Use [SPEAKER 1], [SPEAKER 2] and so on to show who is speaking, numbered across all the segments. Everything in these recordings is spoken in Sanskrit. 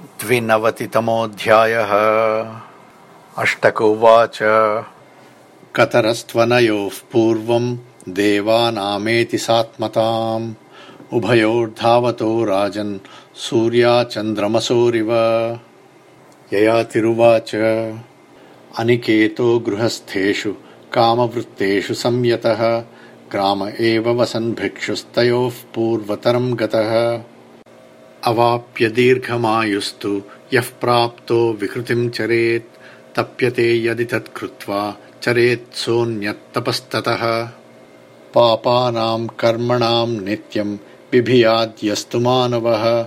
[SPEAKER 1] द्विनवतितमोऽध्यायः। अष्टकोवाच। कतरस्त्वनयोः पूर्वम् देवानामेति सात्मताम्। उभयोर्धावतो राजन् सूर्याचन्द्रमसोरिव। ययातिरुवाच। अनिकेतो गृहस्थेषु कामवृत्तेषु संयतः। ग्राम एव वसन् भिक्षुस्तयोः पूर्वतरम् गतः अवाप्य दीर्घमायुस्तु यः प्राप्तो विकृतिम् चरेत् तप्यते यदि तत्कृत्वा चरेत्सोऽन्यत्तपस्ततः पापानाम् कर्मणाम् नित्यम् बिभियाद्यस्तु मानवः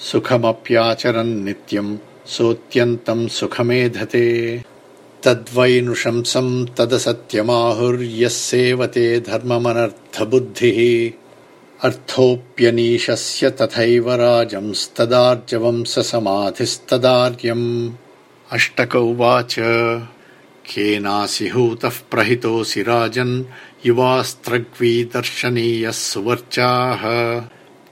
[SPEAKER 1] सुखमप्याचरन् नित्यम् सोऽत्यन्तम् सुखमेधते। तद्वैनुशंसम् तदसत्यमाहुर्यः सेवते धर्ममनर्थबुद्धिः अर्थोऽप्यनीशस्य तथैव राजंस्तदार्जवम् स समाधिस्तदार्यम् अष्टक उवाच। केनासि हूतः प्रहितोऽसि राजन् युवास्त्रग्वी दर्शनीयः सुवर्चाः।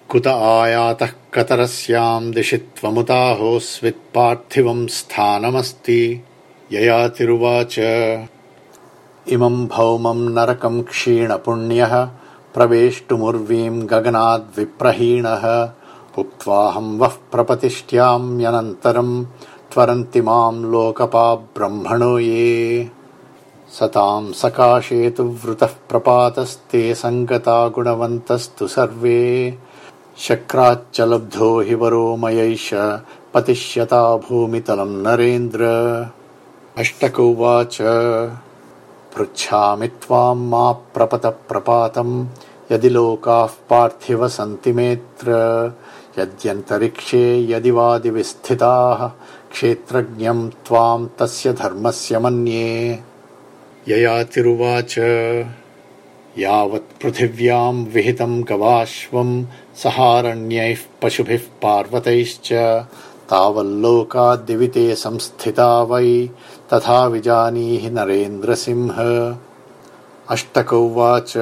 [SPEAKER 1] कुत आयातः कतरस्याम् दिशि त्वमुताहोस्वित्पार्थिवम् स्थानमस्ति। ययातिरुवाच। इमम् भौमम् नरकम् क्षीणपुण्यः। प्रवेष्टुमुर्वीम् गगनाद्विप्रहीणः उक्त्वाहम् वः प्रपतिष्ठ्याम्यनन्तरम् त्वरन्ति माम् लोकपा ब्रह्मणो ये। सताम् सकाशे तु वृतः प्रपातस्ते सङ्गता गुणवन्तस्तु सर्वे। शक्राच्च लब्धो हि वरो मयैष पतिष्यता भूमितलम् नरेन्द्र। अष्टकौवाच पृच्छामि त्वाम् मा प्रपत प्रपातम् यदि लोकाः पार्थिव सन्ति मेऽत्र यद्यन्तरिक्षे यदि वादिविस्थिताः क्षेत्रज्ञम् त्वाम् तस्य धर्मस्य मन्ये। ययातिरुवाच यावत् पृथिव्याम् विहितम् गवाश्वम् सहारण्यैः पशुभिः पार्वतैश्च। तावल्लोकाद्दिविते संस्थिता वै तथा विजानीहि नरेन्द्रसिंह। अष्टकौवाच।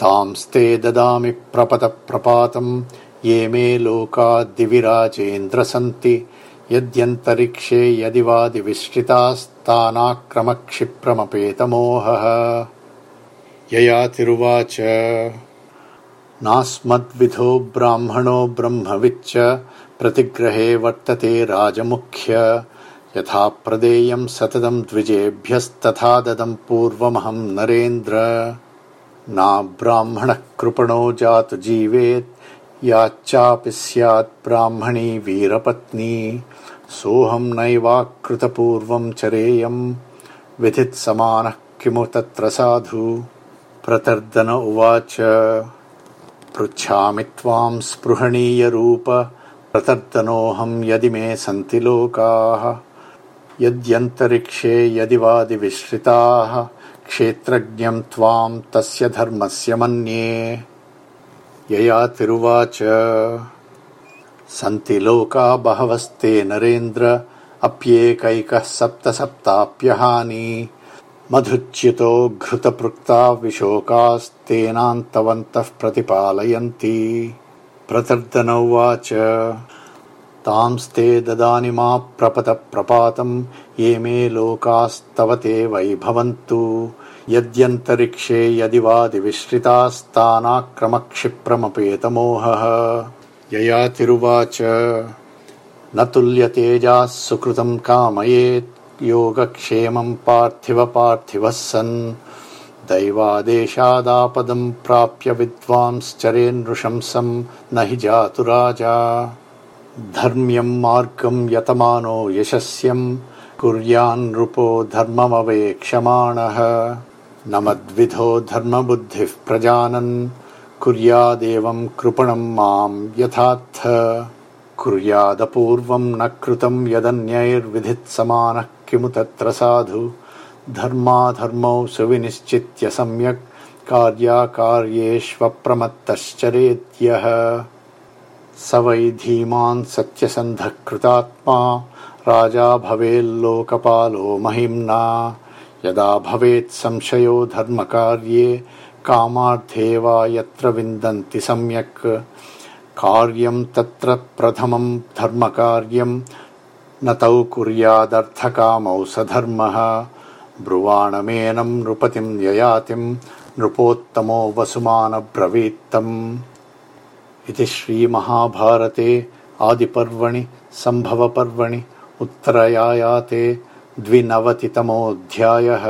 [SPEAKER 1] तांस्ते ददामि प्रपतप्रपातम् ये मे लोकाद्दिविराजेन्द्र सन्ति यद्यन्तरिक्षे यदि वादिविश्रितास्तानाक्रमक्षिप्रमपेतमोहः ययातिरुवाच। नास्मद्विधो ब्राह्मणो ब्रह्मविच्च प्रतिग्रहे वर्तते राजमुख्य यथा प्रदेयम् सततम् द्विजेभ्यस्तथा ददम् पूर्वमहम् नरेन्द्र। नाब्राह्मणः कृपणो जातु जीवेत् याच्चापि स्यात् ब्राह्मणी वीरपत्नी। सोऽहम् नैवाकृतपूर्वम् चरेयम् विधित्समानः किमु तत्र साधु? प्रतर्दन उवाच। पृच्छामि त्वाम् स्पृहणीयरूप प्रतर्दनोऽहम् यदि मे सन्ति लोकाः यद्यन्तरिक्षे यदि वादिविश्रिताः क्षेत्रज्ञम् त्वाम् तस्य धर्मस्य मन्ये। ययातिरुवाच सन्ति लोका बहवस्ते नरेन्द्र, अप्येकैकः सप्त सप्ताप्यहानि मधुच्युतो घृतपृक्ता विशोकास्तेनान्तवन्तः प्रतिपालयन्ति। प्रतर्दन उवाच तांस्ते ददानि मा प्रपत प्रपातम् ये मे लोकास्तव ते वै भवन्तु यद्यन्तरिक्षे यदि वादिविश्रितास्तानाक्रमक्षिप्रमपेतमोहः ययातिरुवाच न तुल्यतेजाः सुकृतम् कामयेत् योगक्षेमम् पार्थिव पार्थिवः सन्। दैवादेशादापदम् प्राप्य विद्वांश्चरेन्नृशंसम् न हि जातु राजा धर्म्यम् मार्गम् यतमानो यशस्यम् कुर्यान्नृपो धर्ममवेक्षमाणः। न मद्विधो धर्मबुद्धिः प्रजानन् कुर्यादेवम् कृपणम् माम् यथार्थ। कुर्यादपूर्वम् न कृतम् यदन्यैर्विधित्समानः किमु तत्र साधु धर्माधर्मौ सुविनिश्चित्य सम्यक् कार्याकार्येष्वप्रमत्तश्चरेत्यः स वै धीमान् सत्यसन्धः कृतात्मा राजा भवेल्लोकपालो महिम्ना। यदा भवेत् संशयो धर्मकार्ये कामार्थे वा यत्र विन्दन्ति सम्यक्। कार्यम् तत्र प्रथमम् धर्मकार्यम् न तौ कुर्यादर्थकामौ स धर्मः ब्रुवाणमेनम् नृपतिम् ययातिम् नृपोत्तमो वसुमानब्रवीत्तम् इति श्रीमहाभारते आदिपर्वणि सम्भवपर्वणि उत्तरयायाते द्विनवतितमोऽध्यायः।